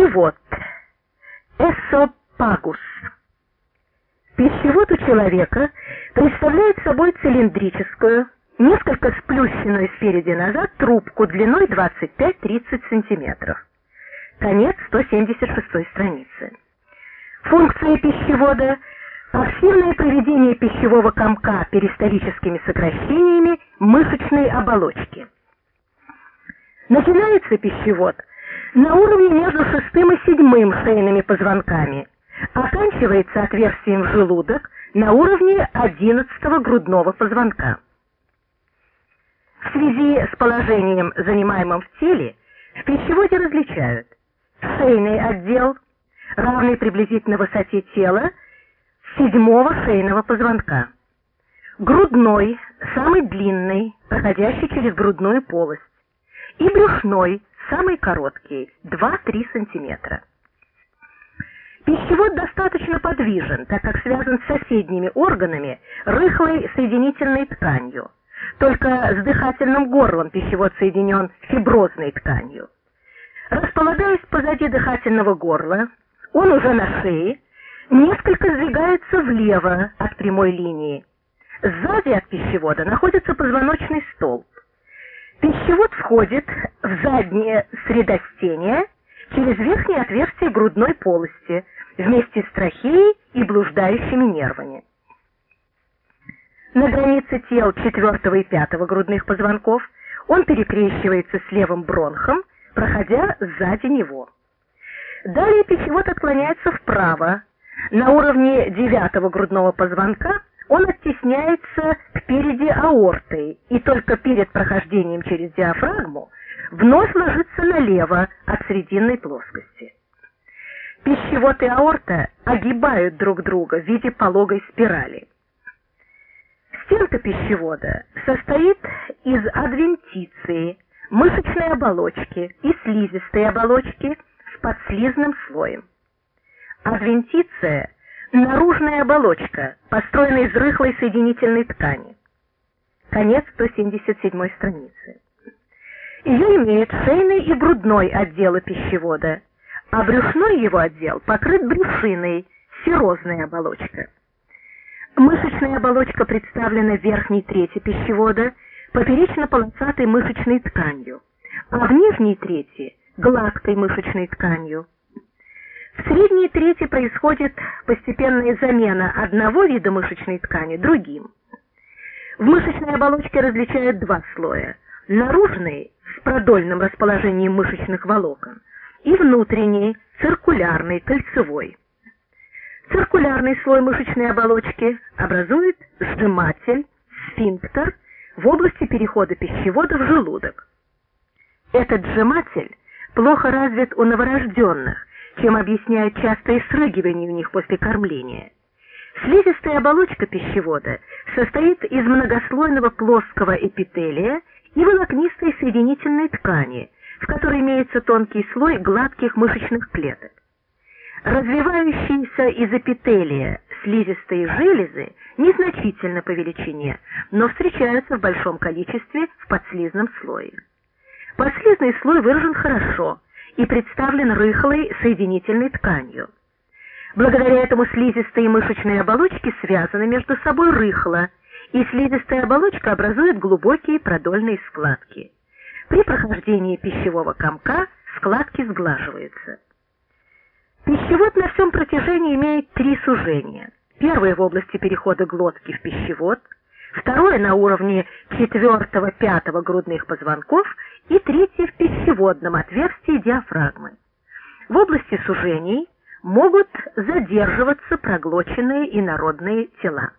Пищевод. Эсопагус. Пищевод у человека представляет собой цилиндрическую, несколько сплющенную спереди назад трубку длиной 25-30 см. Конец 176 страницы. Функция пищевода – пассивное проведение пищевого комка перистолическими сокращениями мышечной оболочки. Начинается пищевод – на уровне между шестым и седьмым шейными позвонками, оканчивается отверстием в желудок на уровне одиннадцатого грудного позвонка. В связи с положением, занимаемым в теле, в пищеводе различают шейный отдел, равный приблизительно высоте тела седьмого шейного позвонка, грудной, самый длинный, проходящий через грудную полость, и брюшной, самый короткий 2-3 сантиметра. Пищевод достаточно подвижен, так как связан с соседними органами рыхлой соединительной тканью. Только с дыхательным горлом пищевод соединен фиброзной тканью. Располагаясь позади дыхательного горла, он уже на шее, несколько сдвигается влево от прямой линии. Сзади от пищевода находится позвоночный столб. Пищевод входит в заднее средостение через верхнее отверстие грудной полости вместе с трахеей и блуждающими нервами. На границе тел четвертого и пятого грудных позвонков он перекрещивается с левым бронхом, проходя сзади него. Далее пищевод отклоняется вправо. На уровне девятого грудного позвонка он оттесняется впереди аорты и только перед прохождением через диафрагму вновь ложится налево от срединной плоскости. Пищевод и аорта огибают друг друга в виде пологой спирали. Стенка пищевода состоит из адвентиции, мышечной оболочки и слизистой оболочки с подслизным слоем. Адвентиция – Наружная оболочка, построенная из рыхлой соединительной ткани. Конец 177 страницы. Ее имеют шейный и грудной отделы пищевода, а брюшной его отдел покрыт брюшиной, серозная оболочка. Мышечная оболочка представлена верхней трети пищевода поперечно-полосатой мышечной тканью, а в нижней трети – гладкой мышечной тканью. В средней трети происходит постепенная замена одного вида мышечной ткани другим. В мышечной оболочке различают два слоя. Наружный с продольным расположением мышечных волокон и внутренний, циркулярный, кольцевой. Циркулярный слой мышечной оболочки образует сжиматель, сфинктер в области перехода пищевода в желудок. Этот сжиматель плохо развит у новорожденных, чем объясняют частое срыгивание у них после кормления. Слизистая оболочка пищевода состоит из многослойного плоского эпителия и волокнистой соединительной ткани, в которой имеется тонкий слой гладких мышечных клеток. Развивающиеся из эпителия слизистые железы незначительно по величине, но встречаются в большом количестве в подслизном слое. Подслизный слой выражен хорошо – и представлен рыхлой соединительной тканью. Благодаря этому слизистые и мышечные оболочки связаны между собой рыхло, и слизистая оболочка образует глубокие продольные складки. При прохождении пищевого комка складки сглаживаются. Пищевод на всем протяжении имеет три сужения. Первое в области перехода глотки в пищевод, второе на уровне четвертого-пятого грудных позвонков и третье в пищеводном отверстии диафрагмы. В области сужений могут задерживаться проглоченные инородные тела.